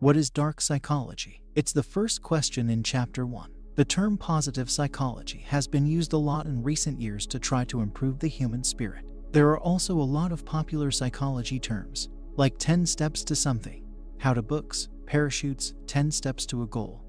What is dark psychology? It's the first question in Chapter 1. The term positive psychology has been used a lot in recent years to try to improve the human spirit. There are also a lot of popular psychology terms, like 10 steps to something, how to books, parachutes, 10 steps to a goal,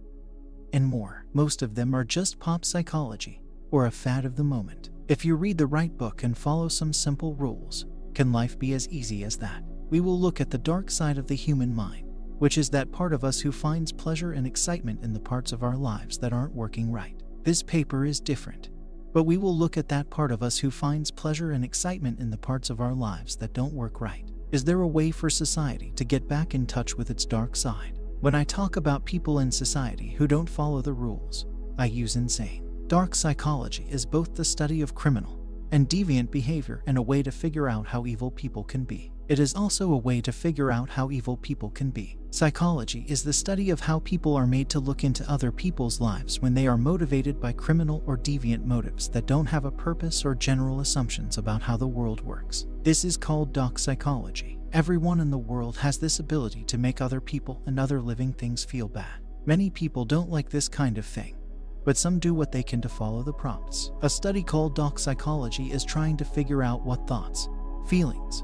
and more. Most of them are just pop psychology or a fad of the moment. If you read the right book and follow some simple rules, can life be as easy as that? We will look at the dark side of the human mind, which is that part of us who finds pleasure and excitement in the parts of our lives that aren't working right. This paper is different, but we will look at that part of us who finds pleasure and excitement in the parts of our lives that don't work right. Is there a way for society to get back in touch with its dark side? When I talk about people in society who don't follow the rules, I use insane. Dark psychology is both the study of criminal and deviant behavior and a way to figure out how evil people can be. It is also a way to figure out how evil people can be. Psychology is the study of how people are made to look into other people's lives when they are motivated by criminal or deviant motives that don't have a purpose or general assumptions about how the world works. This is called dark psychology. Everyone in the world has this ability to make other people and other living things feel bad. Many people don't like this kind of thing but some do what they can to follow the prompts. A study called Dark Psychology is trying to figure out what thoughts, feelings,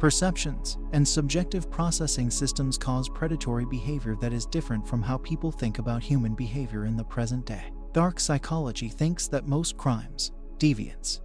perceptions, and subjective processing systems cause predatory behavior that is different from how people think about human behavior in the present day. Dark psychology thinks that most crimes, deviance,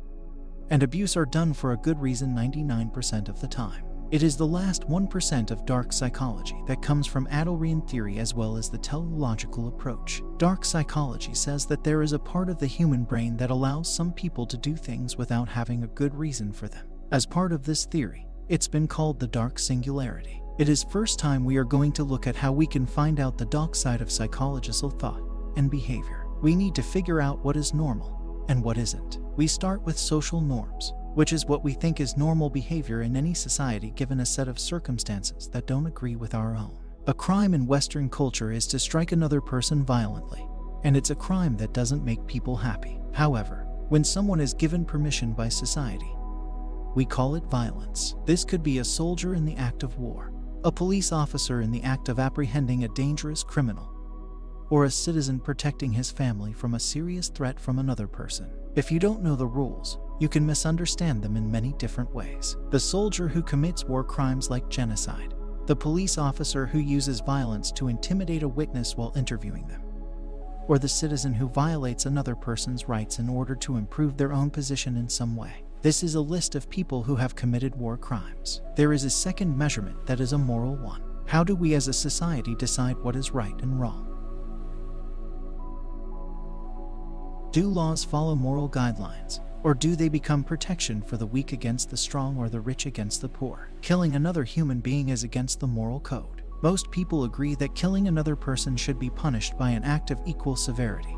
and abuse are done for a good reason 99% of the time. It is the last 1% of dark psychology that comes from Adlerian theory as well as the teleological approach. Dark psychology says that there is a part of the human brain that allows some people to do things without having a good reason for them. As part of this theory, it's been called the dark singularity. It is first time we are going to look at how we can find out the dark side of psychological thought and behavior. We need to figure out what is normal and what isn't. We start with social norms which is what we think is normal behavior in any society given a set of circumstances that don't agree with our own. A crime in Western culture is to strike another person violently, and it's a crime that doesn't make people happy. However, when someone is given permission by society, we call it violence. This could be a soldier in the act of war, a police officer in the act of apprehending a dangerous criminal, or a citizen protecting his family from a serious threat from another person. If you don't know the rules, you can misunderstand them in many different ways. The soldier who commits war crimes like genocide, the police officer who uses violence to intimidate a witness while interviewing them, or the citizen who violates another person's rights in order to improve their own position in some way. This is a list of people who have committed war crimes. There is a second measurement that is a moral one. How do we as a society decide what is right and wrong? Do laws follow moral guidelines? Or do they become protection for the weak against the strong or the rich against the poor? Killing another human being is against the moral code. Most people agree that killing another person should be punished by an act of equal severity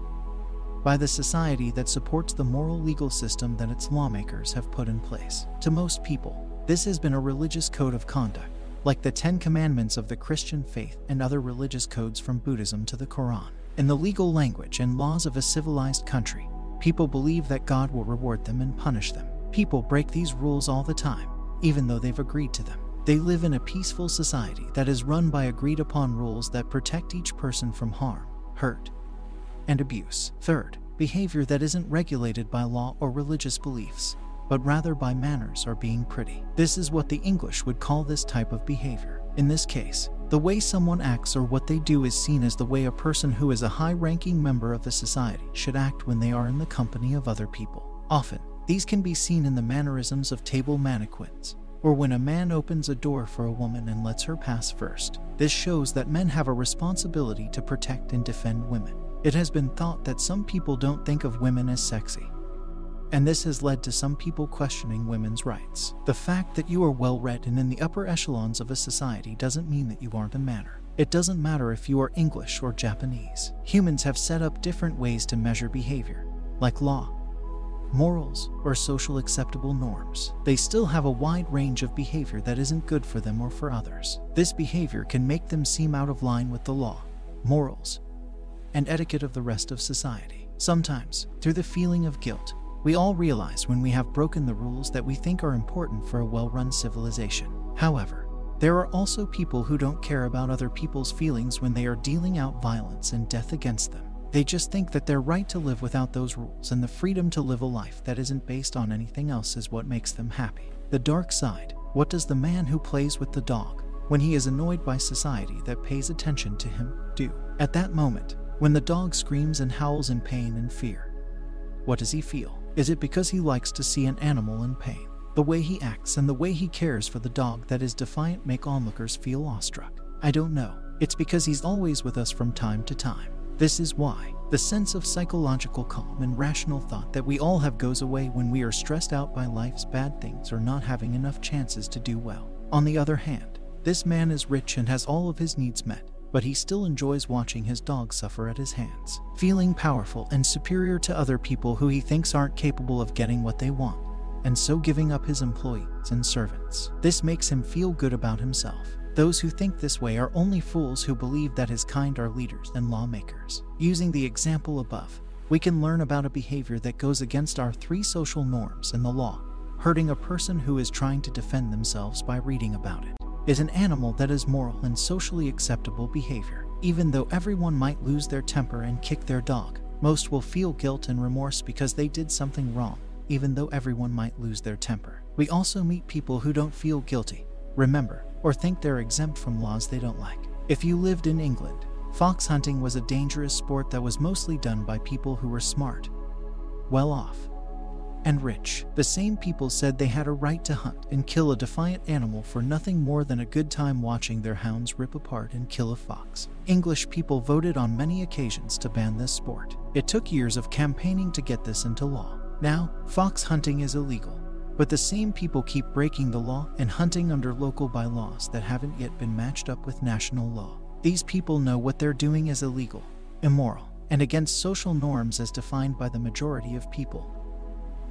by the society that supports the moral legal system that its lawmakers have put in place. To most people, this has been a religious code of conduct, like the Ten Commandments of the Christian faith and other religious codes from Buddhism to the Quran. In the legal language and laws of a civilized country, People believe that God will reward them and punish them. People break these rules all the time, even though they've agreed to them. They live in a peaceful society that is run by agreed upon rules that protect each person from harm, hurt, and abuse. Third, behavior that isn't regulated by law or religious beliefs, but rather by manners or being pretty. This is what the English would call this type of behavior. In this case, the way someone acts or what they do is seen as the way a person who is a high ranking member of the society should act when they are in the company of other people. Often, these can be seen in the mannerisms of table mannequins, or when a man opens a door for a woman and lets her pass first. This shows that men have a responsibility to protect and defend women. It has been thought that some people don't think of women as sexy, and this has led to some people questioning women's rights. The fact that you are well read and in the upper echelons of a society doesn't mean that you aren't a manner. It doesn't matter if you are English or Japanese. Humans have set up different ways to measure behavior, like law, morals, or social acceptable norms. They still have a wide range of behavior that isn't good for them or for others. This behavior can make them seem out of line with the law, morals, and etiquette of the rest of society. Sometimes, through the feeling of guilt, we all realize when we have broken the rules that we think are important for a well run civilization. However, There are also people who don't care about other people's feelings when they are dealing out violence and death against them. They just think that their right to live without those rules and the freedom to live a life that isn't based on anything else is what makes them happy. The dark side. What does the man who plays with the dog, when he is annoyed by society that pays attention to him, do? At that moment, when the dog screams and howls in pain and fear, what does he feel? Is it because he likes to see an animal in pain? The way he acts and the way he cares for the dog that is defiant make onlookers feel awestruck. I don't know. It's because he's always with us from time to time. This is why the sense of psychological calm and rational thought that we all have goes away when we are stressed out by life's bad things or not having enough chances to do well. On the other hand, this man is rich and has all of his needs met, but he still enjoys watching his dog suffer at his hands, feeling powerful and superior to other people who he thinks aren't capable of getting what they want, and so giving up his employees and servants. This makes him feel good about himself. Those who think this way are only fools who believe that his kind are leaders and lawmakers. Using the example above, we can learn about a behavior that goes against our three social norms and the law. Hurting a person who is trying to defend themselves by reading about it is an animal that is moral and socially acceptable behavior. Even though everyone might lose their temper and kick their dog, most will feel guilt and remorse because they did something wrong, even though everyone might lose their temper. We also meet people who don't feel guilty. Remember, or think they're exempt from laws they don't like. If you lived in England, fox hunting was a dangerous sport that was mostly done by people who were smart, well off, and rich. The same people said they had a right to hunt and kill a defiant animal for nothing more than a good time watching their hounds rip apart and kill a fox. English people voted on many occasions to ban this sport. It took years of campaigning to get this into law. Now, fox hunting is illegal, but the same people keep breaking the law and hunting under local bylaws that haven't yet been matched up with national law. These people know what they're doing is illegal, immoral, and against social norms as defined by the majority of people.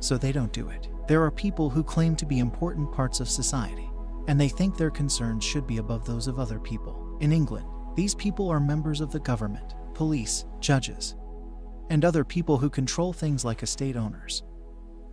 So they don't do it. There are people who claim to be important parts of society, and they think their concerns should be above those of other people. In England, these people are members of the government, police, judges, and other people who control things like estate owners,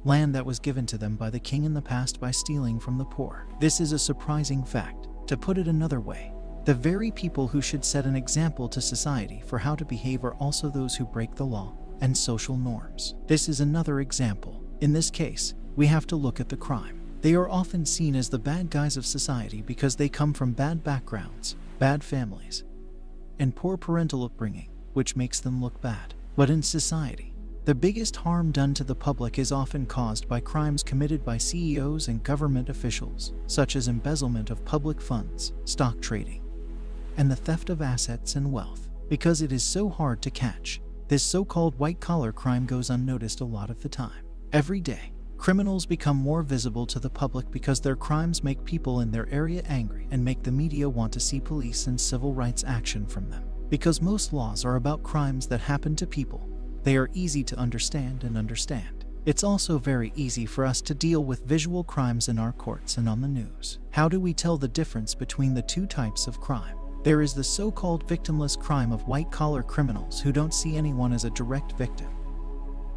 land that was given to them by the king in the past by stealing from the poor. This is a surprising fact. To put it another way, the very people who should set an example to society for how to behave are also those who break the law and social norms. This is another example. In this case, we have to look at the crime. They are often seen as the bad guys of society because they come from bad backgrounds, bad families, and poor parental upbringing, which makes them look bad. But in society, the biggest harm done to the public is often caused by crimes committed by CEOs and government officials, such as embezzlement of public funds, stock trading, and the theft of assets and wealth. Because it is so hard to catch, this so called white collar crime goes unnoticed a lot of the time. Every day, criminals become more visible to the public because their crimes make people in their area angry and make the media want to see police and civil rights action from them. Because most laws are about crimes that happen to people, they are easy to understand and understand. It's also very easy for us to deal with visual crimes in our courts and on the news. How do we tell the difference between the two types of crime? There is the so called victimless crime of white collar criminals who don't see anyone as a direct victim.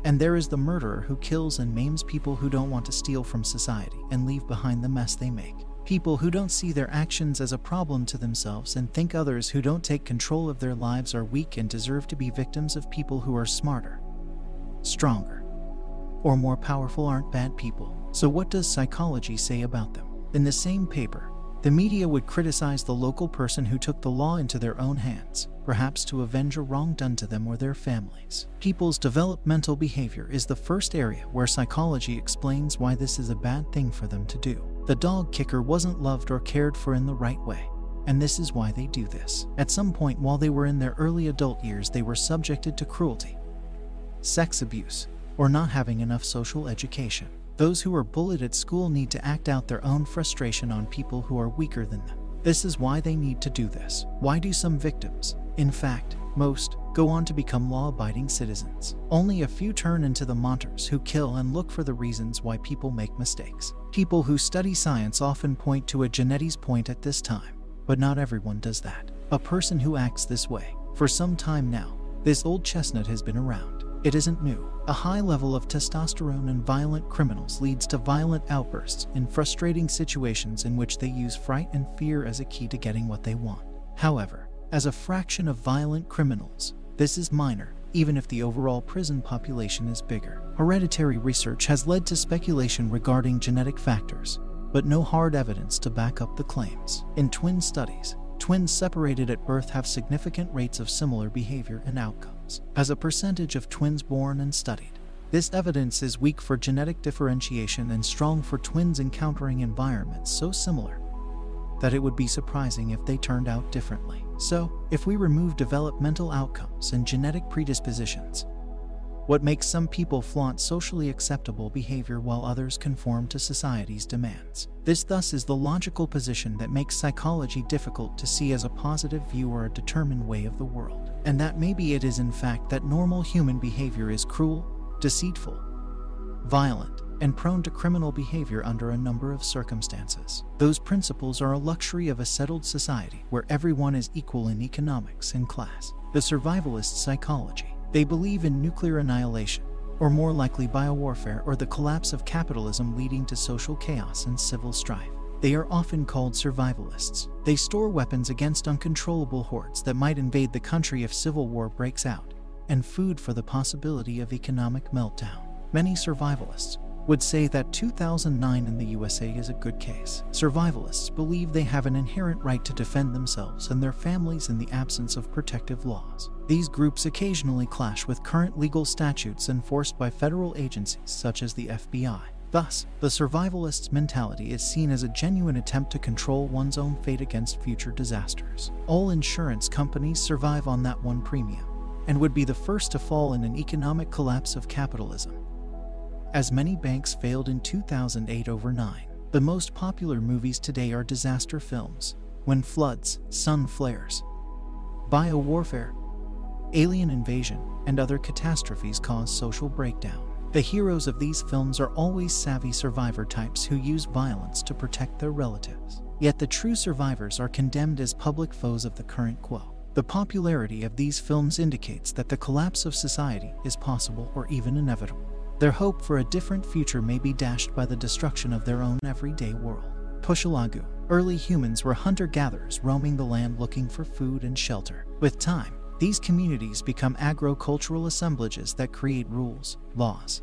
And there is the murderer who kills and maims people who don't want to steal from society and leave behind the mess they make. People who don't see their actions as a problem to themselves and think others who don't take control of their lives are weak and deserve to be victims of people who are smarter, stronger, or more powerful aren't bad people. So, what does psychology say about them? In the same paper, the media would criticize the local person who took the law into their own hands, perhaps to avenge a wrong done to them or their families. People's developmental behavior is the first area where psychology explains why this is a bad thing for them to do. The dog kicker wasn't loved or cared for in the right way, and this is why they do this. At some point while they were in their early adult years, they were subjected to cruelty, sex abuse, or not having enough social education. Those who are bullied at school need to act out their own frustration on people who are weaker than them. This is why they need to do this. Why do some victims, in fact, most, go on to become law abiding citizens? Only a few turn into the monsters who kill and look for the reasons why people make mistakes. People who study science often point to a genetics point at this time, but not everyone does that. A person who acts this way, for some time now, this old chestnut has been around. It isn't new. A high level of testosterone in violent criminals leads to violent outbursts in frustrating situations in which they use fright and fear as a key to getting what they want. However, as a fraction of violent criminals, this is minor, even if the overall prison population is bigger. Hereditary research has led to speculation regarding genetic factors, but no hard evidence to back up the claims. In twin studies, twins separated at birth have significant rates of similar behavior and outcomes. As a percentage of twins born and studied, this evidence is weak for genetic differentiation and strong for twins encountering environments so similar that it would be surprising if they turned out differently. So, if we remove developmental outcomes and genetic predispositions, what makes some people flaunt socially acceptable behavior while others conform to society's demands. This, thus, is the logical position that makes psychology difficult to see as a positive view or a determined way of the world. And that maybe it is, in fact, that normal human behavior is cruel, deceitful, violent, and prone to criminal behavior under a number of circumstances. Those principles are a luxury of a settled society where everyone is equal in economics and class. The survivalist psychology they believe in nuclear annihilation, or more likely biowarfare or the collapse of capitalism leading to social chaos and civil strife. They are often called survivalists. They store weapons against uncontrollable hordes that might invade the country if civil war breaks out, and food for the possibility of economic meltdown. Many survivalists would say that 2009 in the USA is a good case. Survivalists believe they have an inherent right to defend themselves and their families in the absence of protective laws. These groups occasionally clash with current legal statutes enforced by federal agencies such as the FBI. Thus, the survivalist's mentality is seen as a genuine attempt to control one's own fate against future disasters. All insurance companies survive on that one premium and would be the first to fall in an economic collapse of capitalism as many banks failed in 2008 over 9. The most popular movies today are disaster films, when floods, sun flares, biowarfare, alien invasion, and other catastrophes cause social breakdown. The heroes of these films are always savvy survivor types who use violence to protect their relatives. Yet the true survivors are condemned as public foes of the current quo. The popularity of these films indicates that the collapse of society is possible or even inevitable. Their hope for a different future may be dashed by the destruction of their own everyday world. Pushalagu. Early humans were hunter gatherers roaming the land looking for food and shelter. With time, these communities become agricultural assemblages that create rules, laws,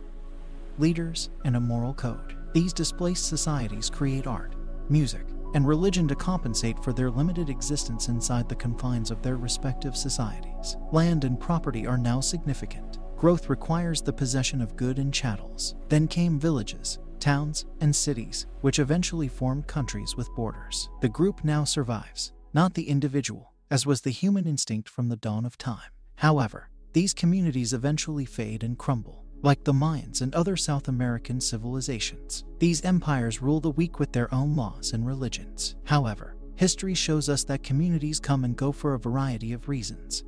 leaders, and a moral code. These displaced societies create art, music, and religion to compensate for their limited existence inside the confines of their respective societies. Land and property are now significant. Growth requires the possession of good and chattels. Then came villages, towns, and cities, which eventually formed countries with borders. The group now survives, not the individual, as was the human instinct from the dawn of time. However, these communities eventually fade and crumble. Like the Mayans and other South American civilizations, these empires rule the weak with their own laws and religions. However, history shows us that communities come and go for a variety of reasons,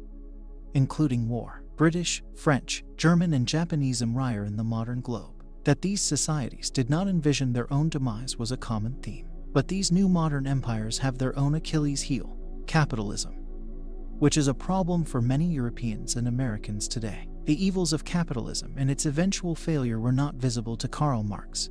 including war. British, French, German, and Japanese empire in the modern globe. That these societies did not envision their own demise was a common theme. But these new modern empires have their own Achilles heel capitalism, which is a problem for many Europeans and Americans today. The evils of capitalism and its eventual failure were not visible to Karl Marx,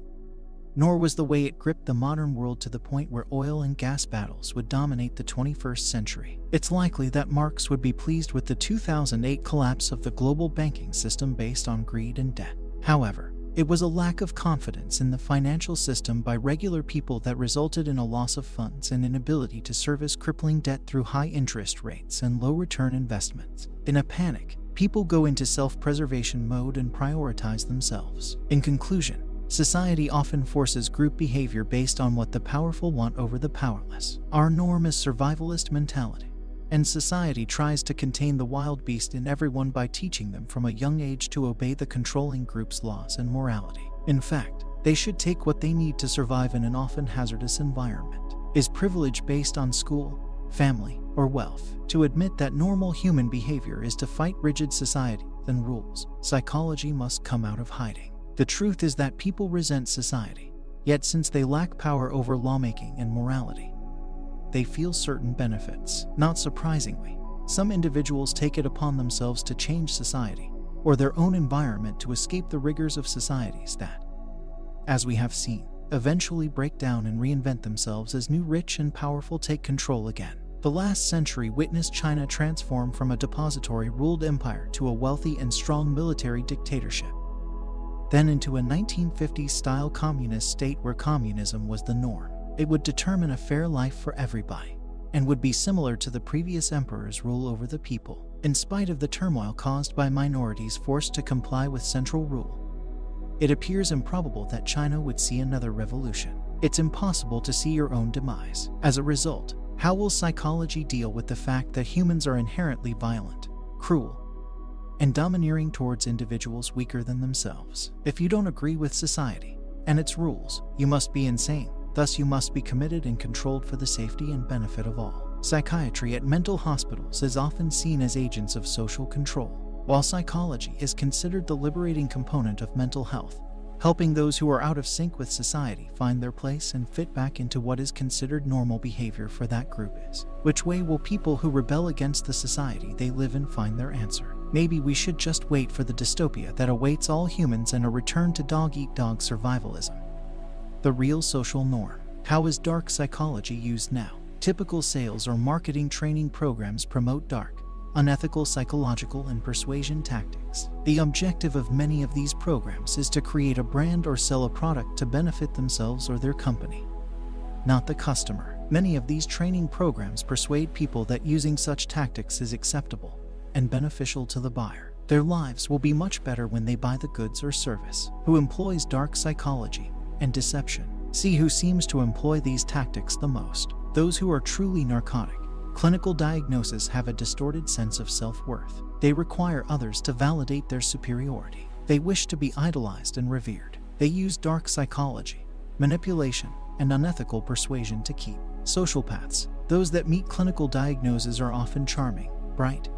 nor was the way it gripped the modern world to the point where oil and gas battles would dominate the 21st century. It's likely that Marx would be pleased with the 2008 collapse of the global banking system based on greed and debt. However, it was a lack of confidence in the financial system by regular people that resulted in a loss of funds and inability to service crippling debt through high interest rates and low return investments. In a panic, people go into self preservation mode and prioritize themselves. In conclusion, Society often forces group behavior based on what the powerful want over the powerless. Our norm is survivalist mentality, and society tries to contain the wild beast in everyone by teaching them from a young age to obey the controlling group's laws and morality. In fact, they should take what they need to survive in an often hazardous environment. Is privilege based on school, family, or wealth? To admit that normal human behavior is to fight rigid society and rules, psychology must come out of hiding. The truth is that people resent society, yet, since they lack power over lawmaking and morality, they feel certain benefits. Not surprisingly, some individuals take it upon themselves to change society, or their own environment to escape the rigors of societies that, as we have seen, eventually break down and reinvent themselves as new rich and powerful take control again. The last century witnessed China transform from a depository ruled empire to a wealthy and strong military dictatorship, then into a 1950s style communist state where communism was the norm. It would determine a fair life for everybody and would be similar to the previous emperor's rule over the people, in spite of the turmoil caused by minorities forced to comply with central rule. It appears improbable that China would see another revolution. It's impossible to see your own demise. As a result, how will psychology deal with the fact that humans are inherently violent, cruel, and domineering towards individuals weaker than themselves? If you don't agree with society and its rules, you must be insane. Thus, you must be committed and controlled for the safety and benefit of all. Psychiatry at mental hospitals is often seen as agents of social control while psychology is considered the liberating component of mental health, helping those who are out of sync with society find their place and fit back into what is considered normal behavior for that group is. Which way will people who rebel against the society they live in find their answer? Maybe we should just wait for the dystopia that awaits all humans and a return to dog eat dog survivalism. The real social norm. How is dark psychology used now? Typical sales or marketing training programs promote dark, unethical psychological and persuasion tactics. The objective of many of these programs is to create a brand or sell a product to benefit themselves or their company, not the customer. Many of these training programs persuade people that using such tactics is acceptable and beneficial to the buyer. Their lives will be much better when they buy the goods or service. Who employs dark psychology and deception? See who seems to employ these tactics the most. Those who are truly narcotic Clinical diagnoses have a distorted sense of self worth. They require others to validate their superiority. They wish to be idolized and revered. They use dark psychology, manipulation, and unethical persuasion to keep. Sociopaths, those that meet clinical diagnoses, are often charming, bright,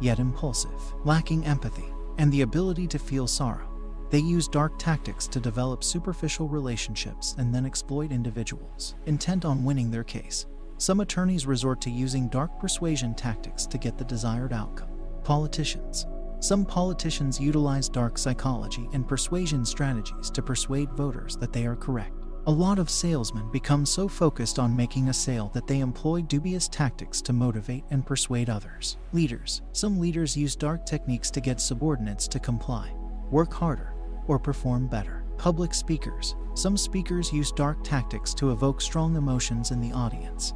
yet impulsive, lacking empathy, and the ability to feel sorrow. They use dark tactics to develop superficial relationships and then exploit individuals, intent on winning their case. Some attorneys resort to using dark persuasion tactics to get the desired outcome. Politicians. Some politicians utilize dark psychology and persuasion strategies to persuade voters that they are correct. A lot of salesmen become so focused on making a sale that they employ dubious tactics to motivate and persuade others. Leaders. Some leaders use dark techniques to get subordinates to comply, work harder, or perform better. Public speakers. Some speakers use dark tactics to evoke strong emotions in the audience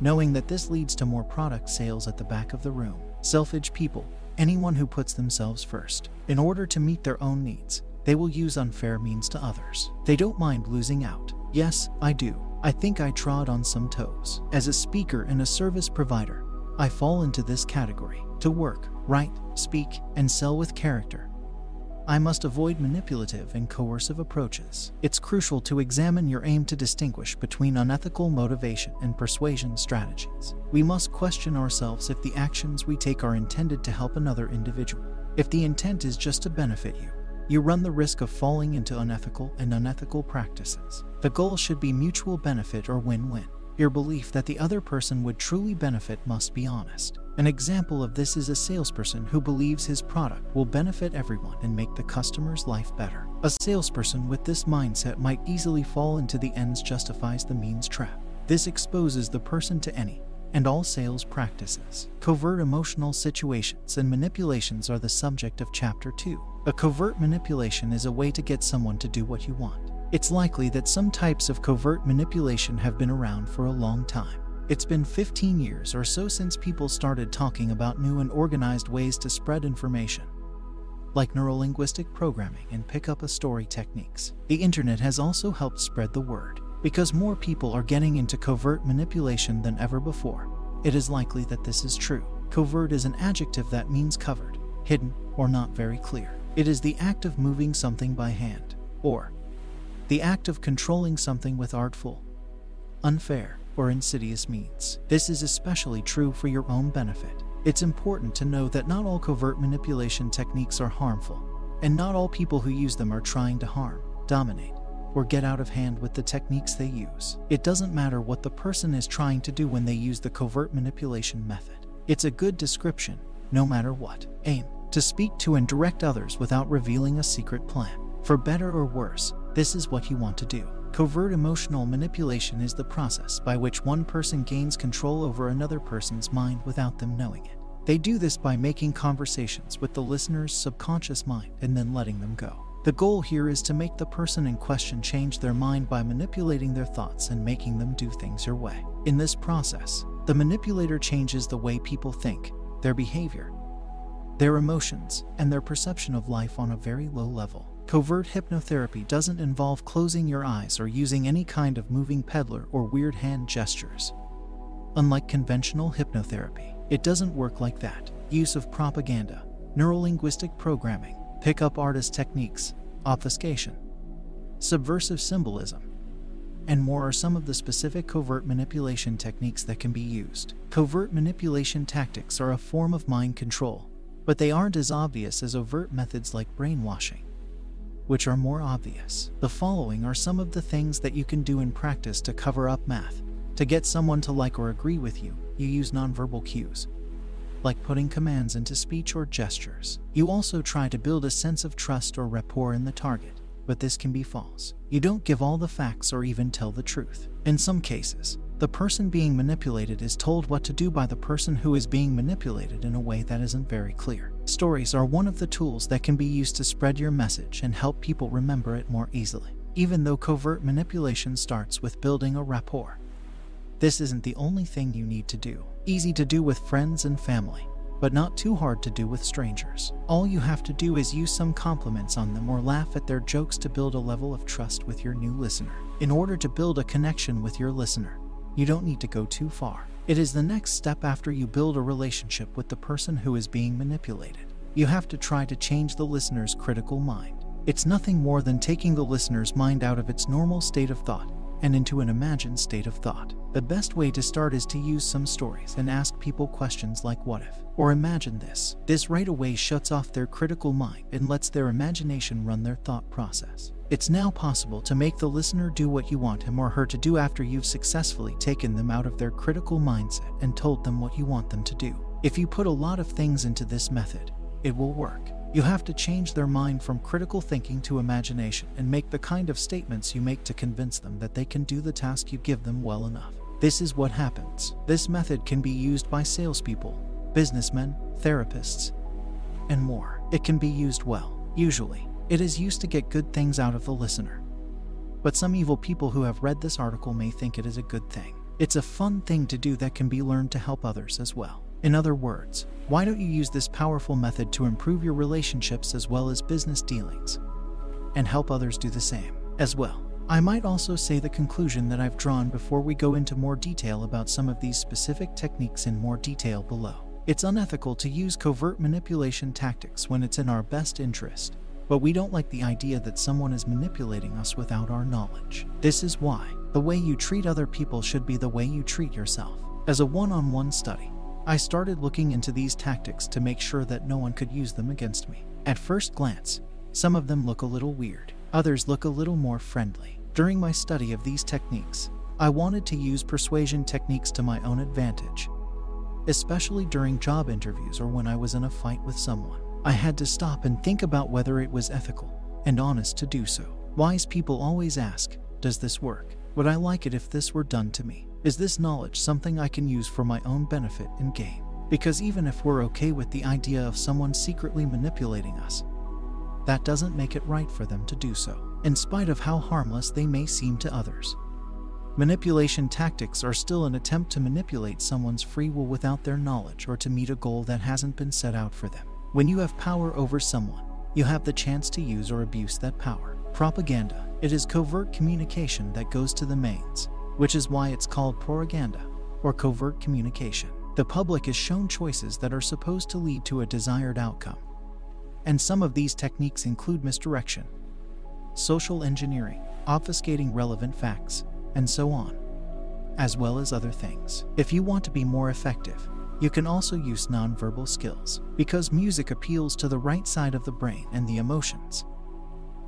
knowing that this leads to more product sales at the back of the room. Selfish people, anyone who puts themselves first. In order to meet their own needs, they will use unfair means to others. They don't mind losing out. Yes, I do. I think I trod on some toes. As a speaker and a service provider, I fall into this category. To work, write, speak, and sell with character, I must avoid manipulative and coercive approaches. It's crucial to examine your aim to distinguish between unethical motivation and persuasion strategies. We must question ourselves if the actions we take are intended to help another individual. If the intent is just to benefit you, you run the risk of falling into unethical and unethical practices. The goal should be mutual benefit or win win. Your belief that the other person would truly benefit must be honest. An example of this is a salesperson who believes his product will benefit everyone and make the customer's life better. A salesperson with this mindset might easily fall into the ends justifies the means trap. This exposes the person to any and all sales practices. Covert emotional situations and manipulations are the subject of Chapter 2. A covert manipulation is a way to get someone to do what you want. It's likely that some types of covert manipulation have been around for a long time. It's been 15 years or so since people started talking about new and organized ways to spread information, like neurolinguistic programming and pick up a story techniques. The internet has also helped spread the word. Because more people are getting into covert manipulation than ever before, it is likely that this is true. Covert is an adjective that means covered, hidden, or not very clear. It is the act of moving something by hand, or the act of controlling something with artful, unfair, or insidious means. This is especially true for your own benefit. It's important to know that not all covert manipulation techniques are harmful, and not all people who use them are trying to harm, dominate, or get out of hand with the techniques they use. It doesn't matter what the person is trying to do when they use the covert manipulation method. It's a good description, no matter what. Aim. to speak to and direct others without revealing a secret plan. For better or worse, this is what you want to do. Covert emotional manipulation is the process by which one person gains control over another person's mind without them knowing it. They do this by making conversations with the listener's subconscious mind and then letting them go. The goal here is to make the person in question change their mind by manipulating their thoughts and making them do things your way. In this process, the manipulator changes the way people think, their behavior, their emotions, and their perception of life on a very low level. Covert hypnotherapy doesn't involve closing your eyes or using any kind of moving peddler or weird hand gestures. Unlike conventional hypnotherapy, it doesn't work like that. Use of propaganda, neurolinguistic programming, pickup artist techniques, obfuscation, subversive symbolism, and more are some of the specific covert manipulation techniques that can be used. Covert manipulation tactics are a form of mind control, but they aren't as obvious as overt methods like brainwashing, which are more obvious. The following are some of the things that you can do in practice to cover up math. To get someone to like or agree with you, you use nonverbal cues, like putting commands into speech or gestures. You also try to build a sense of trust or rapport in the target, but this can be false. You don't give all the facts or even tell the truth. In some cases, the person being manipulated is told what to do by the person who is being manipulated in a way that isn't very clear. Stories are one of the tools that can be used to spread your message and help people remember it more easily, even though covert manipulation starts with building a rapport. This isn't the only thing you need to do. Easy to do with friends and family, but not too hard to do with strangers. All you have to do is use some compliments on them or laugh at their jokes to build a level of trust with your new listener. In order to build a connection with your listener, you don't need to go too far. It is the next step after you build a relationship with the person who is being manipulated. You have to try to change the listener's critical mind. It's nothing more than taking the listener's mind out of its normal state of thought and into an imagined state of thought. The best way to start is to use some stories and ask people questions like what if or imagine this. This right away shuts off their critical mind and lets their imagination run their thought process. It's now possible to make the listener do what you want him or her to do after you've successfully taken them out of their critical mindset and told them what you want them to do. If you put a lot of things into this method, it will work. You have to change their mind from critical thinking to imagination and make the kind of statements you make to convince them that they can do the task you give them well enough. This is what happens. This method can be used by salespeople, businessmen, therapists, and more. It can be used well. Usually, it is used to get good things out of the listener. But some evil people who have read this article may think it is a good thing. It's a fun thing to do that can be learned to help others as well. In other words, why don't you use this powerful method to improve your relationships as well as business dealings and help others do the same as well? I might also say the conclusion that I've drawn before we go into more detail about some of these specific techniques in more detail below. It's unethical to use covert manipulation tactics when it's in our best interest, but we don't like the idea that someone is manipulating us without our knowledge. This is why the way you treat other people should be the way you treat yourself. As a one on one study, I started looking into these tactics to make sure that no one could use them against me. At first glance, some of them look a little weird, others look a little more friendly. During my study of these techniques, I wanted to use persuasion techniques to my own advantage, especially during job interviews or when I was in a fight with someone. I had to stop and think about whether it was ethical and honest to do so. Wise people always ask, Does this work? Would I like it if this were done to me? Is this knowledge something I can use for my own benefit and gain? Because even if we're okay with the idea of someone secretly manipulating us, that doesn't make it right for them to do so, in spite of how harmless they may seem to others. Manipulation tactics are still an attempt to manipulate someone's free will without their knowledge or to meet a goal that hasn't been set out for them. When you have power over someone, you have the chance to use or abuse that power. Propaganda, it is covert communication that goes to the mains which is why it's called propaganda or covert communication. The public is shown choices that are supposed to lead to a desired outcome. And some of these techniques include misdirection, social engineering, obfuscating relevant facts, and so on, as well as other things. If you want to be more effective, you can also use nonverbal skills because music appeals to the right side of the brain and the emotions.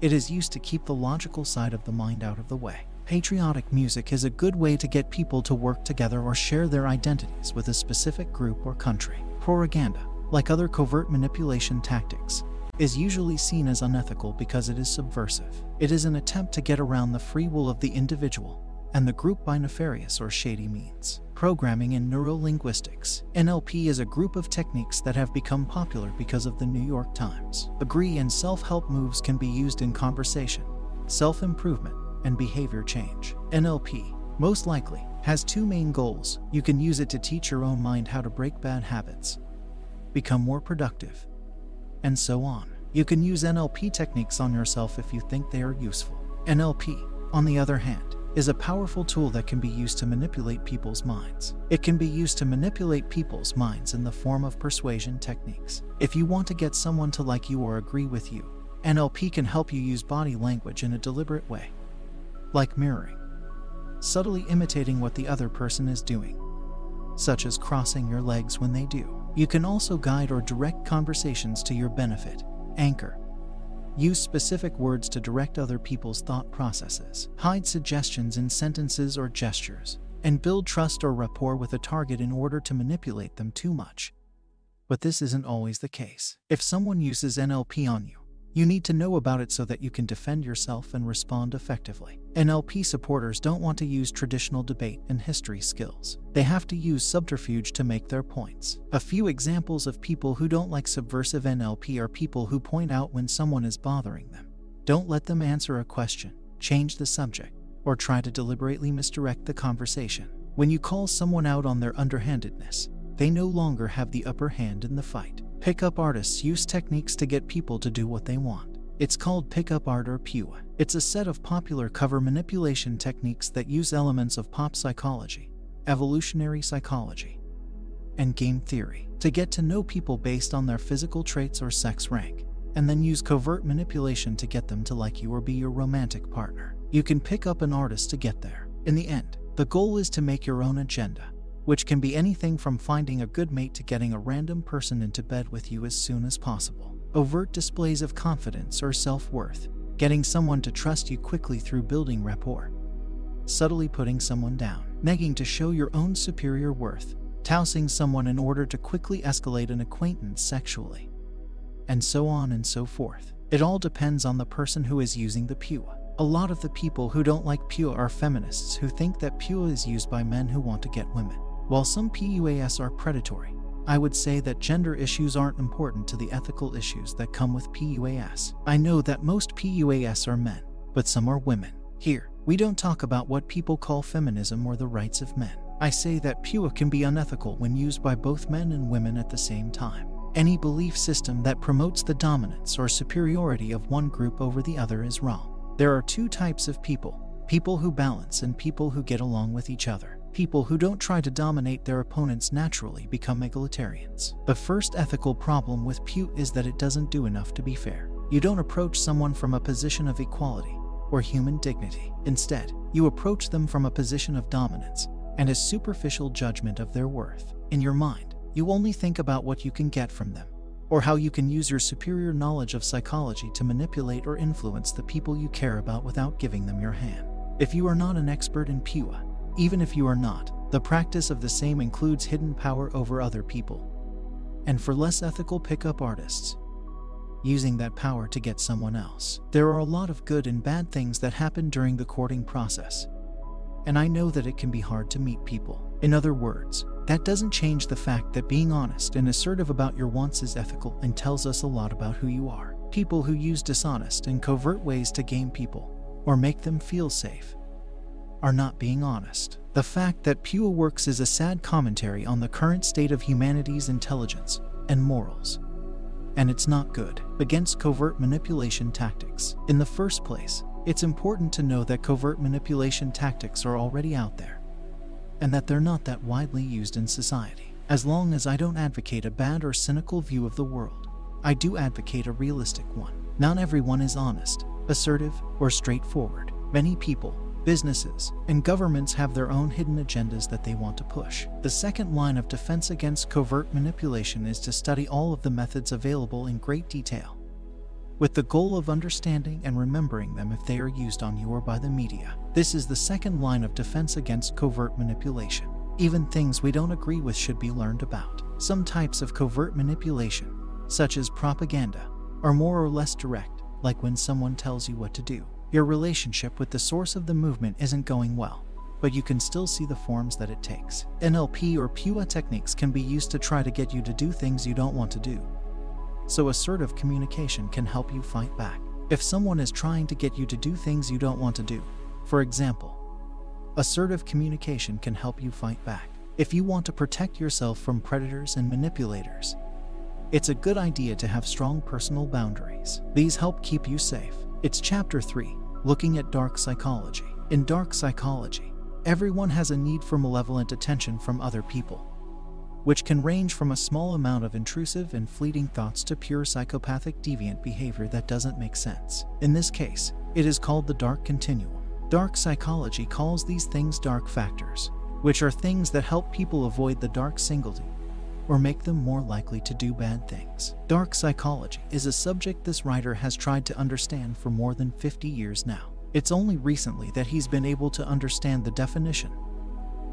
It is used to keep the logical side of the mind out of the way. Patriotic music is a good way to get people to work together or share their identities with a specific group or country. Propaganda, like other covert manipulation tactics, is usually seen as unethical because it is subversive. It is an attempt to get around the free will of the individual and the group by nefarious or shady means. Programming in Neurolinguistics NLP is a group of techniques that have become popular because of the New York Times. Agree and self help moves can be used in conversation, self improvement, and behavior change. NLP, most likely, has two main goals. You can use it to teach your own mind how to break bad habits, become more productive, and so on. You can use NLP techniques on yourself if you think they are useful. NLP, on the other hand, is a powerful tool that can be used to manipulate people's minds. It can be used to manipulate people's minds in the form of persuasion techniques. If you want to get someone to like you or agree with you, NLP can help you use body language in a deliberate way, like mirroring, subtly imitating what the other person is doing, such as crossing your legs when they do. You can also guide or direct conversations to your benefit. Anchor, Use specific words to direct other people's thought processes. Hide suggestions in sentences or gestures. And build trust or rapport with a target in order to manipulate them too much. But this isn't always the case. If someone uses NLP on you, you need to know about it so that you can defend yourself and respond effectively. NLP supporters don't want to use traditional debate and history skills. They have to use subterfuge to make their points. A few examples of people who don't like subversive NLP are people who point out when someone is bothering them. Don't let them answer a question, change the subject, or try to deliberately misdirect the conversation. When you call someone out on their underhandedness, they no longer have the upper hand in the fight. Pickup artists use techniques to get people to do what they want. It's called pickup art or PUA. It's a set of popular cover manipulation techniques that use elements of pop psychology, evolutionary psychology, and game theory to get to know people based on their physical traits or sex rank, and then use covert manipulation to get them to like you or be your romantic partner. You can pick up an artist to get there. In the end, the goal is to make your own agenda which can be anything from finding a good mate to getting a random person into bed with you as soon as possible. Overt displays of confidence or self worth, getting someone to trust you quickly through building rapport, subtly putting someone down, negging to show your own superior worth, tousing someone in order to quickly escalate an acquaintance sexually, and so on and so forth. It all depends on the person who is using the PUA. A lot of the people who don't like PUA are feminists who think that PUA is used by men who want to get women. While some PUAS are predatory, I would say that gender issues aren't important to the ethical issues that come with PUAS. I know that most PUAS are men, but some are women. Here, we don't talk about what people call feminism or the rights of men. I say that PUA can be unethical when used by both men and women at the same time. Any belief system that promotes the dominance or superiority of one group over the other is wrong. There are two types of people people who balance and people who get along with each other. People who don't try to dominate their opponents naturally become egalitarians. The first ethical problem with PUA is that it doesn't do enough to be fair. You don't approach someone from a position of equality or human dignity. Instead, you approach them from a position of dominance and a superficial judgment of their worth. In your mind, you only think about what you can get from them, or how you can use your superior knowledge of psychology to manipulate or influence the people you care about without giving them your hand. If you are not an expert in PUA, even if you are not, the practice of the same includes hidden power over other people. And for less ethical pickup artists, using that power to get someone else. There are a lot of good and bad things that happen during the courting process. And I know that it can be hard to meet people. In other words, that doesn't change the fact that being honest and assertive about your wants is ethical and tells us a lot about who you are. People who use dishonest and covert ways to game people or make them feel safe are not being honest. The fact that PUA works is a sad commentary on the current state of humanity's intelligence and morals. And it's not good against covert manipulation tactics. In the first place, it's important to know that covert manipulation tactics are already out there, and that they're not that widely used in society. As long as I don't advocate a bad or cynical view of the world, I do advocate a realistic one. Not everyone is honest, assertive, or straightforward. Many people, Businesses and governments have their own hidden agendas that they want to push. The second line of defense against covert manipulation is to study all of the methods available in great detail, with the goal of understanding and remembering them if they are used on you or by the media. This is the second line of defense against covert manipulation. Even things we don't agree with should be learned about. Some types of covert manipulation, such as propaganda, are more or less direct, like when someone tells you what to do. Your relationship with the source of the movement isn't going well, but you can still see the forms that it takes. NLP or PUA techniques can be used to try to get you to do things you don't want to do. So, assertive communication can help you fight back. If someone is trying to get you to do things you don't want to do, for example, assertive communication can help you fight back. If you want to protect yourself from predators and manipulators, it's a good idea to have strong personal boundaries. These help keep you safe. It's chapter 3, looking at dark psychology. In dark psychology, everyone has a need for malevolent attention from other people, which can range from a small amount of intrusive and fleeting thoughts to pure psychopathic deviant behavior that doesn't make sense. In this case, it is called the dark continuum. Dark psychology calls these things dark factors, which are things that help people avoid the dark singleton or make them more likely to do bad things. Dark psychology is a subject this writer has tried to understand for more than 50 years now. It's only recently that he's been able to understand the definition,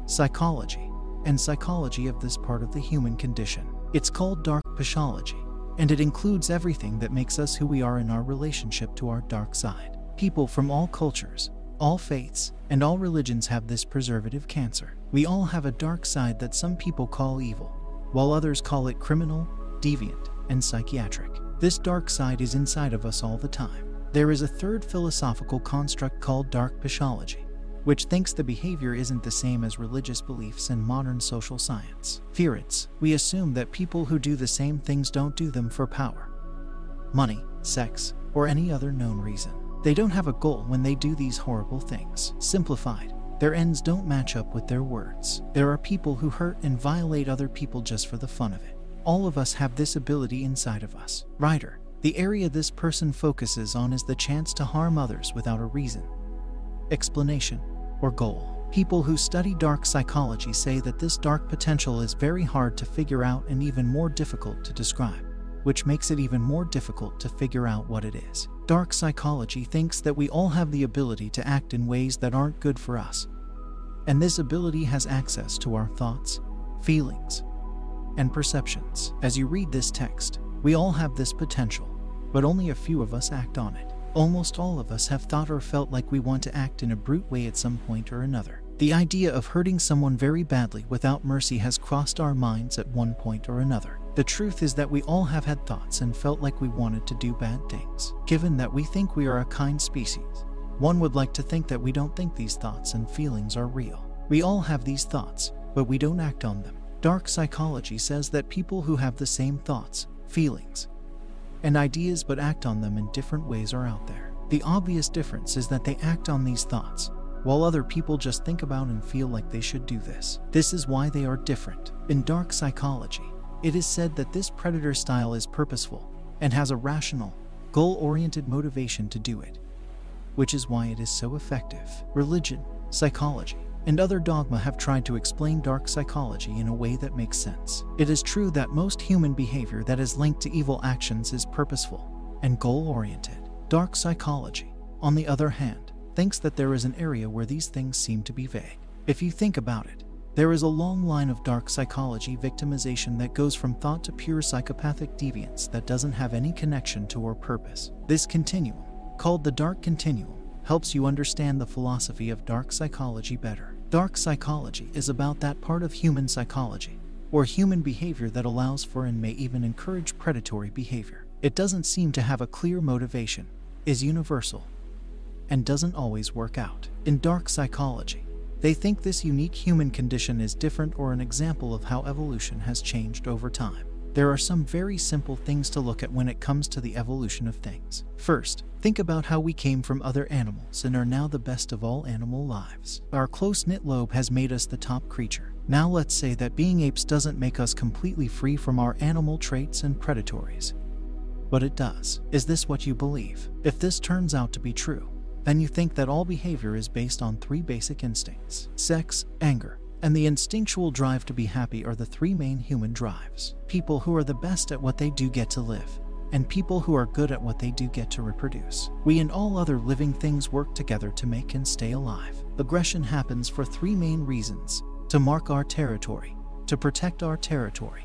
psychology, and psychology of this part of the human condition. It's called dark psychology, and it includes everything that makes us who we are in our relationship to our dark side. People from all cultures, all faiths, and all religions have this preservative cancer. We all have a dark side that some people call evil, while others call it criminal, deviant, and psychiatric. This dark side is inside of us all the time. There is a third philosophical construct called dark psychology, which thinks the behavior isn't the same as religious beliefs and modern social science. Fearits, we assume that people who do the same things don't do them for power, money, sex, or any other known reason. They don't have a goal when they do these horrible things. Simplified, their ends don't match up with their words. There are people who hurt and violate other people just for the fun of it. All of us have this ability inside of us. Writer, the area this person focuses on is the chance to harm others without a reason, explanation, or goal. People who study dark psychology say that this dark potential is very hard to figure out and even more difficult to describe, which makes it even more difficult to figure out what it is. Dark psychology thinks that we all have the ability to act in ways that aren't good for us. And this ability has access to our thoughts, feelings, and perceptions. As you read this text, we all have this potential, but only a few of us act on it. Almost all of us have thought or felt like we want to act in a brute way at some point or another. The idea of hurting someone very badly without mercy has crossed our minds at one point or another. The truth is that we all have had thoughts and felt like we wanted to do bad things. Given that we think we are a kind species, one would like to think that we don't think these thoughts and feelings are real. We all have these thoughts, but we don't act on them. Dark psychology says that people who have the same thoughts, feelings, and ideas but act on them in different ways are out there. The obvious difference is that they act on these thoughts, while other people just think about and feel like they should do this. This is why they are different. In dark psychology, it is said that this predator style is purposeful and has a rational, goal oriented motivation to do it, which is why it is so effective. Religion, psychology, and other dogma have tried to explain dark psychology in a way that makes sense. It is true that most human behavior that is linked to evil actions is purposeful and goal oriented. Dark psychology, on the other hand, thinks that there is an area where these things seem to be vague. If you think about it, there is a long line of dark psychology victimization that goes from thought to pure psychopathic deviance that doesn't have any connection to or purpose. This continuum, called the dark continuum, helps you understand the philosophy of dark psychology better. Dark psychology is about that part of human psychology, or human behavior that allows for and may even encourage predatory behavior. It doesn't seem to have a clear motivation, is universal, and doesn't always work out. In dark psychology, they think this unique human condition is different or an example of how evolution has changed over time. There are some very simple things to look at when it comes to the evolution of things. First, think about how we came from other animals and are now the best of all animal lives. Our close knit lobe has made us the top creature. Now let's say that being apes doesn't make us completely free from our animal traits and predatories. But it does. Is this what you believe? If this turns out to be true, then you think that all behavior is based on three basic instincts sex, anger, and the instinctual drive to be happy are the three main human drives. People who are the best at what they do get to live, and people who are good at what they do get to reproduce. We and all other living things work together to make and stay alive. Aggression happens for three main reasons to mark our territory, to protect our territory,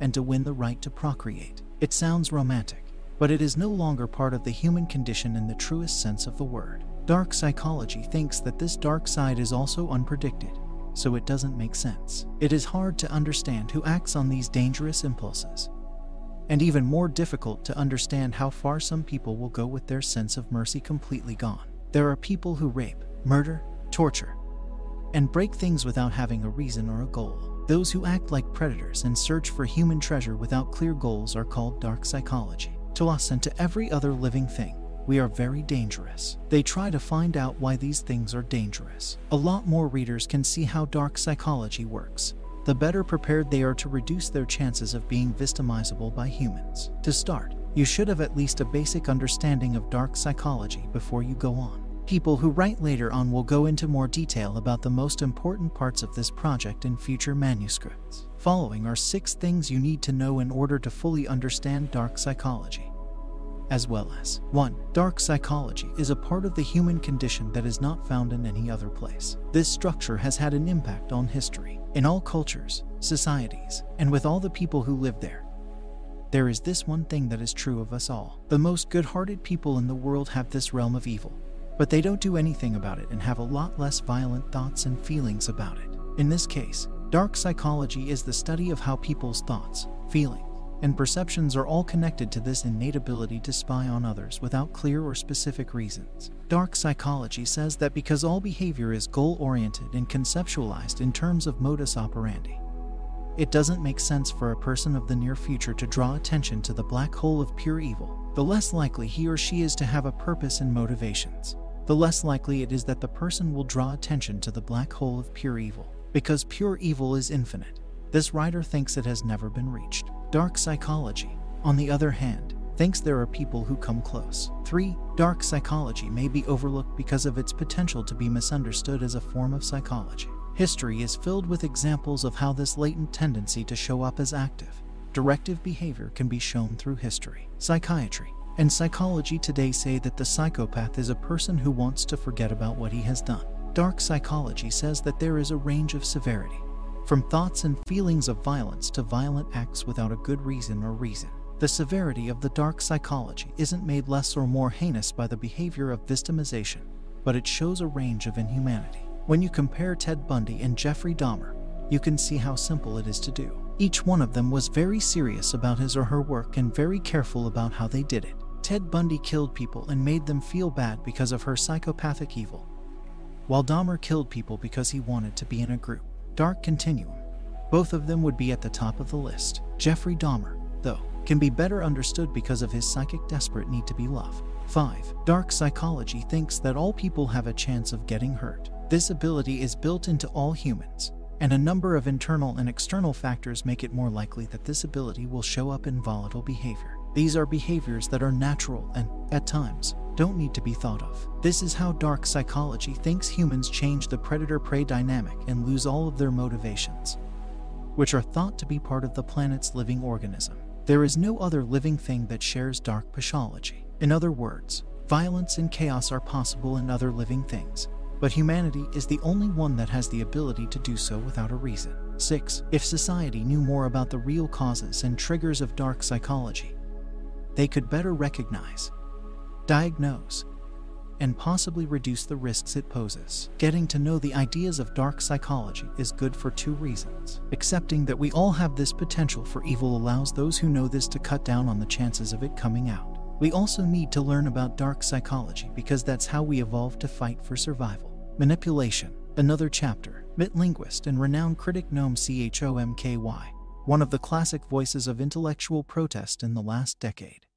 and to win the right to procreate. It sounds romantic, but it is no longer part of the human condition in the truest sense of the word. Dark psychology thinks that this dark side is also unpredicted, so it doesn't make sense. It is hard to understand who acts on these dangerous impulses, and even more difficult to understand how far some people will go with their sense of mercy completely gone. There are people who rape, murder, torture, and break things without having a reason or a goal. Those who act like predators and search for human treasure without clear goals are called dark psychology. To us and to every other living thing, we are very dangerous. They try to find out why these things are dangerous. A lot more readers can see how dark psychology works. The better prepared they are to reduce their chances of being victimizable by humans. To start, you should have at least a basic understanding of dark psychology before you go on. People who write later on will go into more detail about the most important parts of this project in future manuscripts. Following are six things you need to know in order to fully understand dark psychology. As well as 1. Dark psychology is a part of the human condition that is not found in any other place. This structure has had an impact on history, in all cultures, societies, and with all the people who live there. There is this one thing that is true of us all. The most good hearted people in the world have this realm of evil, but they don't do anything about it and have a lot less violent thoughts and feelings about it. In this case, dark psychology is the study of how people's thoughts, feelings, and perceptions are all connected to this innate ability to spy on others without clear or specific reasons. Dark psychology says that because all behavior is goal oriented and conceptualized in terms of modus operandi, it doesn't make sense for a person of the near future to draw attention to the black hole of pure evil. The less likely he or she is to have a purpose and motivations the less likely it is that the person will draw attention to the black hole of pure evil. Because pure evil is infinite, this writer thinks it has never been reached. Dark psychology, on the other hand, thinks there are people who come close. 3. Dark psychology may be overlooked because of its potential to be misunderstood as a form of psychology. History is filled with examples of how this latent tendency to show up as active, directive behavior can be shown through history. Psychiatry and psychology today say that the psychopath is a person who wants to forget about what he has done. Dark psychology says that there is a range of severity, from thoughts and feelings of violence to violent acts without a good reason or reason. The severity of the dark psychology isn't made less or more heinous by the behavior of victimization, but it shows a range of inhumanity. When you compare Ted Bundy and Jeffrey Dahmer, you can see how simple it is to do. Each one of them was very serious about his or her work and very careful about how they did it. Ted Bundy killed people and made them feel bad because of her psychopathic evil, while Dahmer killed people because he wanted to be in a group. Dark Continuum. Both of them would be at the top of the list. Jeffrey Dahmer, though, can be better understood because of his psychic desperate need to be loved. 5. Dark psychology thinks that all people have a chance of getting hurt. This ability is built into all humans, and a number of internal and external factors make it more likely that this ability will show up in volatile behavior. These are behaviors that are natural and, at times, don't need to be thought of. This is how dark psychology thinks humans change the predator prey dynamic and lose all of their motivations, which are thought to be part of the planet's living organism. There is no other living thing that shares dark pathology. In other words, violence and chaos are possible in other living things, but humanity is the only one that has the ability to do so without a reason. 6. If society knew more about the real causes and triggers of dark psychology, they could better recognize, diagnose, and possibly reduce the risks it poses. Getting to know the ideas of dark psychology is good for two reasons. Accepting that we all have this potential for evil allows those who know this to cut down on the chances of it coming out. We also need to learn about dark psychology because that's how we evolved to fight for survival. Manipulation, another chapter. MIT linguist and renowned critic Noam Chomsky, one of the classic voices of intellectual protest in the last decade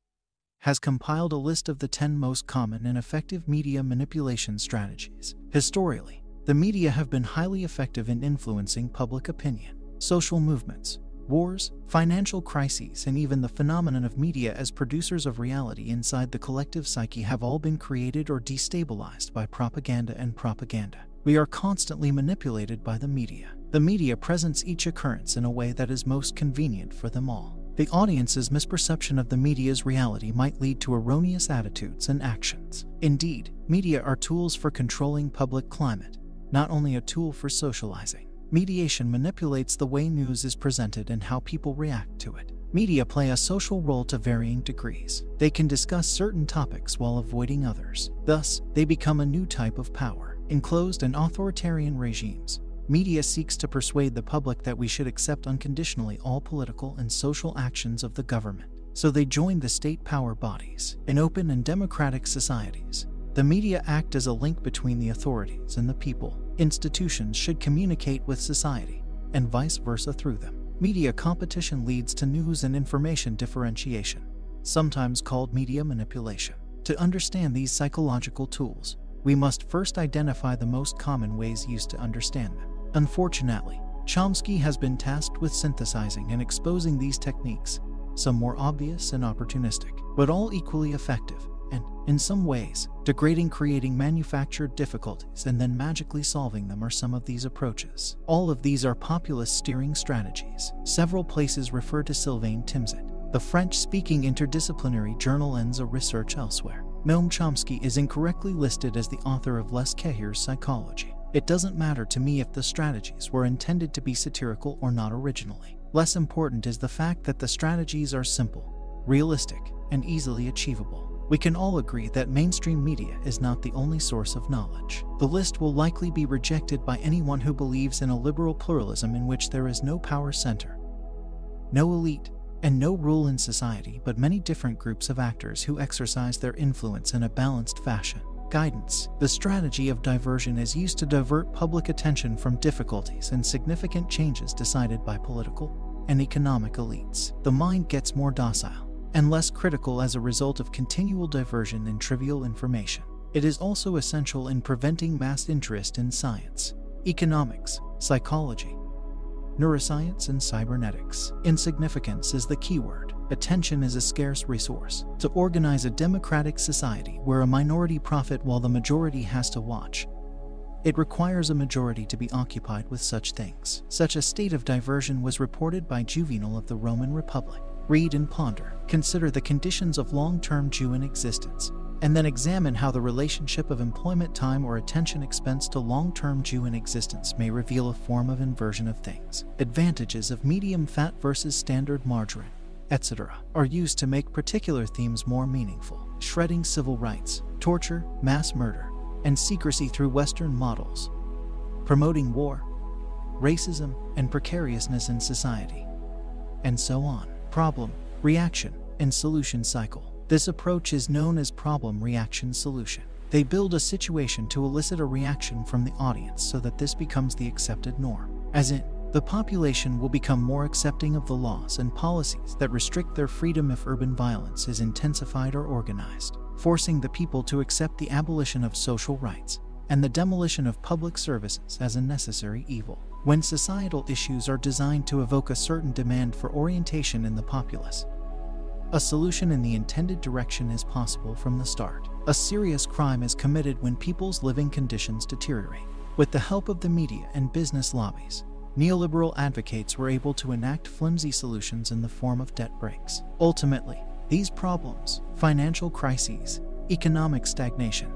has compiled a list of the 10 most common and effective media manipulation strategies. Historically, the media have been highly effective in influencing public opinion. Social movements, wars, financial crises, and even the phenomenon of media as producers of reality inside the collective psyche have all been created or destabilized by propaganda and propaganda. We are constantly manipulated by the media. The media presents each occurrence in a way that is most convenient for them all. The audience's misperception of the media's reality might lead to erroneous attitudes and actions. Indeed, media are tools for controlling public climate, not only a tool for socializing. Mediation manipulates the way news is presented and how people react to it. Media play a social role to varying degrees. They can discuss certain topics while avoiding others. Thus, they become a new type of power. Enclosed in and authoritarian regimes, media seeks to persuade the public that we should accept unconditionally all political and social actions of the government. So they join the state power bodies. In open and democratic societies, the media act as a link between the authorities and the people. Institutions should communicate with society, and vice versa through them. Media competition leads to news and information differentiation, sometimes called media manipulation. To understand these psychological tools, we must first identify the most common ways used to understand them. Unfortunately, Chomsky has been tasked with synthesizing and exposing these techniques, some more obvious and opportunistic, but all equally effective, and, in some ways, degrading creating manufactured difficulties and then magically solving them are some of these approaches. All of these are populist steering strategies. Several places refer to Sylvain Timsit. The French speaking interdisciplinary journal ends a research elsewhere. Noam Chomsky is incorrectly listed as the author of Les Cahiers Psychology. It doesn't matter to me if the strategies were intended to be satirical or not originally. Less important is the fact that the strategies are simple, realistic, and easily achievable. We can all agree that mainstream media is not the only source of knowledge. The list will likely be rejected by anyone who believes in a liberal pluralism in which there is no power center, no elite, and no rule in society, but many different groups of actors who exercise their influence in a balanced fashion. Guidance. The strategy of diversion is used to divert public attention from difficulties and significant changes decided by political and economic elites. The mind gets more docile and less critical as a result of continual diversion in trivial information. It is also essential in preventing mass interest in science, economics, psychology, neuroscience, and cybernetics. Insignificance is the keyword. Attention is a scarce resource. To organize a democratic society where a minority profit while the majority has to watch, it requires a majority to be occupied with such things. Such a state of diversion was reported by Juvenal of the Roman Republic. Read and ponder. Consider the conditions of long term Jewan existence, and then examine how the relationship of employment time or attention expense to long term Jewan existence may reveal a form of inversion of things. Advantages of medium fat versus standard margarine, etc., are used to make particular themes more meaningful. Shredding civil rights, torture, mass murder, and secrecy through Western models. Promoting war, racism, and precariousness in society. And so on problem, reaction, and solution cycle. This approach is known as problem reaction solution. They build a situation to elicit a reaction from the audience so that this becomes the accepted norm. As in, the population will become more accepting of the laws and policies that restrict their freedom if urban violence is intensified or organized, forcing the people to accept the abolition of social rights and the demolition of public services as a necessary evil. When societal issues are designed to evoke a certain demand for orientation in the populace, a solution in the intended direction is possible from the start. A serious crime is committed when people's living conditions deteriorate. With the help of the media and business lobbies, neoliberal advocates were able to enact flimsy solutions in the form of debt brakes. Ultimately, these problems, financial crises, economic stagnation,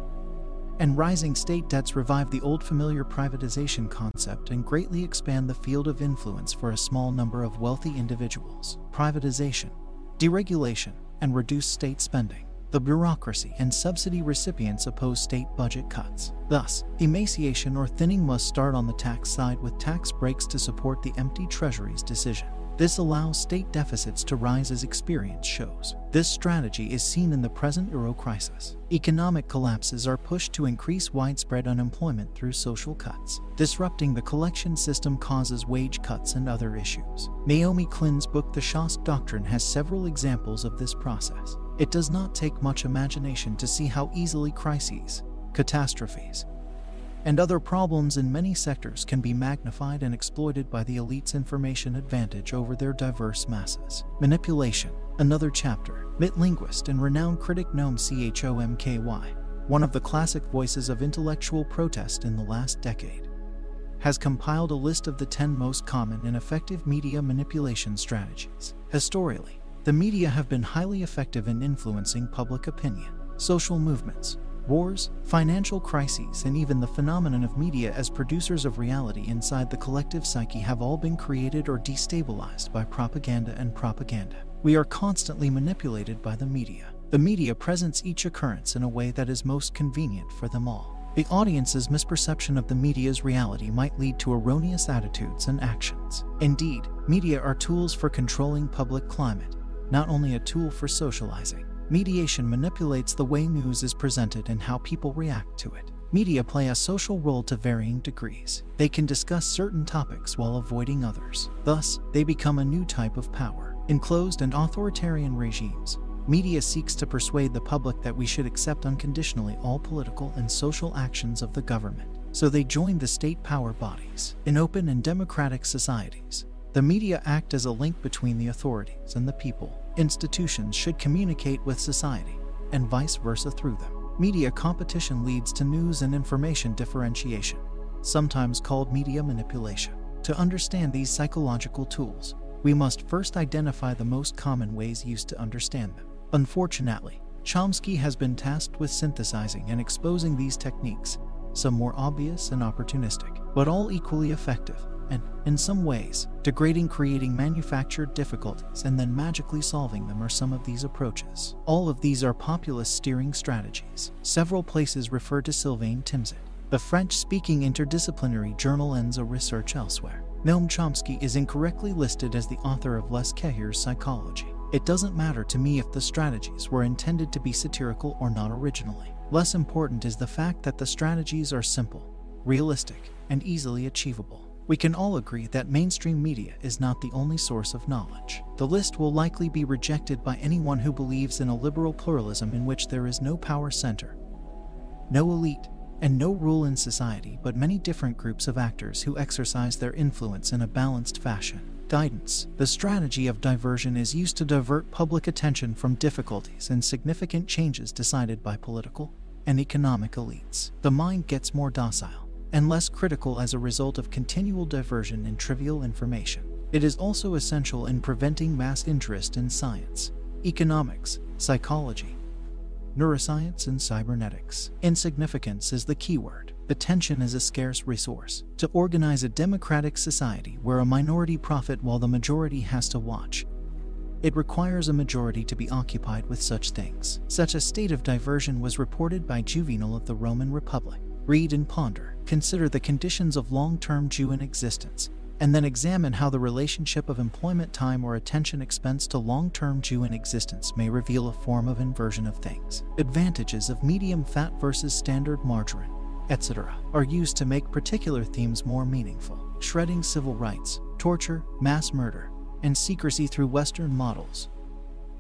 and rising state debts revive the old familiar privatization concept and greatly expand the field of influence for a small number of wealthy individuals. Privatization, deregulation, and reduced state spending. The bureaucracy and subsidy recipients oppose state budget cuts. Thus, emaciation or thinning must start on the tax side with tax breaks to support the empty treasury's decision. This allows state deficits to rise as experience shows. This strategy is seen in the present euro crisis. Economic collapses are pushed to increase widespread unemployment through social cuts. Disrupting the collection system causes wage cuts and other issues. Naomi Klein's book The Shock Doctrine has several examples of this process. It does not take much imagination to see how easily crises, catastrophes, and other problems in many sectors can be magnified and exploited by the elite's information advantage over their diverse masses. Manipulation, another chapter. MIT linguist and renowned critic Noam Chomsky, one of the classic voices of intellectual protest in the last decade, has compiled a list of the 10 most common and effective media manipulation strategies. Historically, the media have been highly effective in influencing public opinion, social movements, Wars, financial crises, and even the phenomenon of media as producers of reality inside the collective psyche have all been created or destabilized by propaganda and propaganda. We are constantly manipulated by the media. The media presents each occurrence in a way that is most convenient for them all. The audience's misperception of the media's reality might lead to erroneous attitudes and actions. Indeed, media are tools for controlling public climate, not only a tool for socializing. Mediation manipulates the way news is presented and how people react to it. Media play a social role to varying degrees. They can discuss certain topics while avoiding others. Thus, they become a new type of power. In closed and authoritarian regimes, media seeks to persuade the public that we should accept unconditionally all political and social actions of the government. So they join the state power bodies. In open and democratic societies, the media act as a link between the authorities and the people. Institutions should communicate with society, and vice versa through them. Media competition leads to news and information differentiation, sometimes called media manipulation. To understand these psychological tools, we must first identify the most common ways used to understand them. Unfortunately, Chomsky has been tasked with synthesizing and exposing these techniques, some more obvious and opportunistic, but all equally effective and, in some ways, degrading creating manufactured difficulties and then magically solving them are some of these approaches. All of these are populist steering strategies. Several places refer to Sylvain Timsit. The French speaking interdisciplinary journal ends a research elsewhere. Noam Chomsky is incorrectly listed as the author of Les Cahiers Psychology. It doesn't matter to me if the strategies were intended to be satirical or not originally. Less important is the fact that the strategies are simple, realistic, and easily achievable. We can all agree that mainstream media is not the only source of knowledge. The list will likely be rejected by anyone who believes in a liberal pluralism in which there is no power center, no elite, and no rule in society, but many different groups of actors who exercise their influence in a balanced fashion. Guidance. The strategy of diversion is used to divert public attention from difficulties and significant changes decided by political and economic elites. The mind gets more docile and less critical as a result of continual diversion in trivial information. It is also essential in preventing mass interest in science, economics, psychology, neuroscience, and cybernetics. Insignificance is the keyword. Attention is a scarce resource. To organize a democratic society where a minority profit while the majority has to watch, it requires a majority to be occupied with such things. Such a state of diversion was reported by Juvenal of the Roman Republic. Read and ponder. Consider the conditions of long term Jew in existence, and then examine how the relationship of employment time or attention expense to long term Jew in existence may reveal a form of inversion of things. Advantages of medium fat versus standard margarine, etc., are used to make particular themes more meaningful. Shredding civil rights, torture, mass murder, and secrecy through Western models.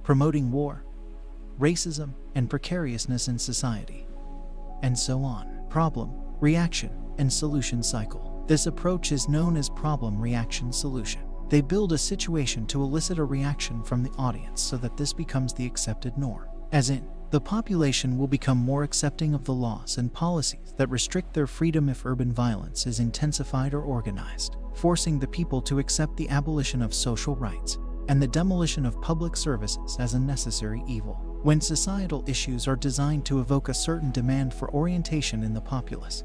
Promoting war, racism, and precariousness in society. And so on problem, reaction, and solution cycle. This approach is known as problem reaction solution. They build a situation to elicit a reaction from the audience so that this becomes the accepted norm. As in, the population will become more accepting of the laws and policies that restrict their freedom if urban violence is intensified or organized, forcing the people to accept the abolition of social rights and the demolition of public services as a necessary evil. When societal issues are designed to evoke a certain demand for orientation in the populace,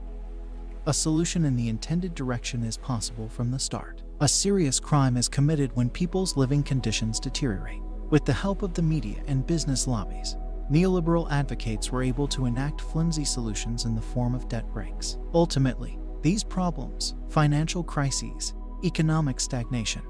a solution in the intended direction is possible from the start. A serious crime is committed when people's living conditions deteriorate. With the help of the media and business lobbies, neoliberal advocates were able to enact flimsy solutions in the form of debt brakes. Ultimately, these problems, financial crises, economic stagnation,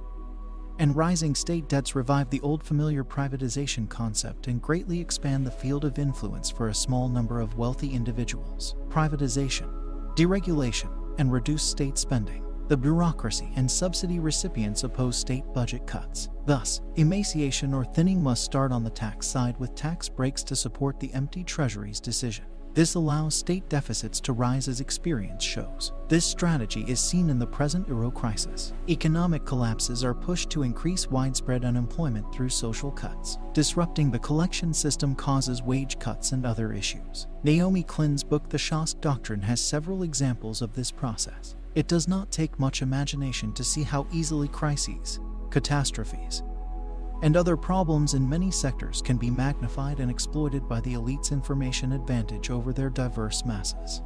and rising state debts revive the old familiar privatization concept and greatly expand the field of influence for a small number of wealthy individuals. Privatization, deregulation, and reduced state spending. The bureaucracy and subsidy recipients oppose state budget cuts. Thus, emaciation or thinning must start on the tax side with tax breaks to support the empty treasury's decision. This allows state deficits to rise as experience shows. This strategy is seen in the present euro crisis. Economic collapses are pushed to increase widespread unemployment through social cuts. Disrupting the collection system causes wage cuts and other issues. Naomi Klein's book The Shock Doctrine has several examples of this process. It does not take much imagination to see how easily crises, catastrophes, and other problems in many sectors can be magnified and exploited by the elite's information advantage over their diverse masses.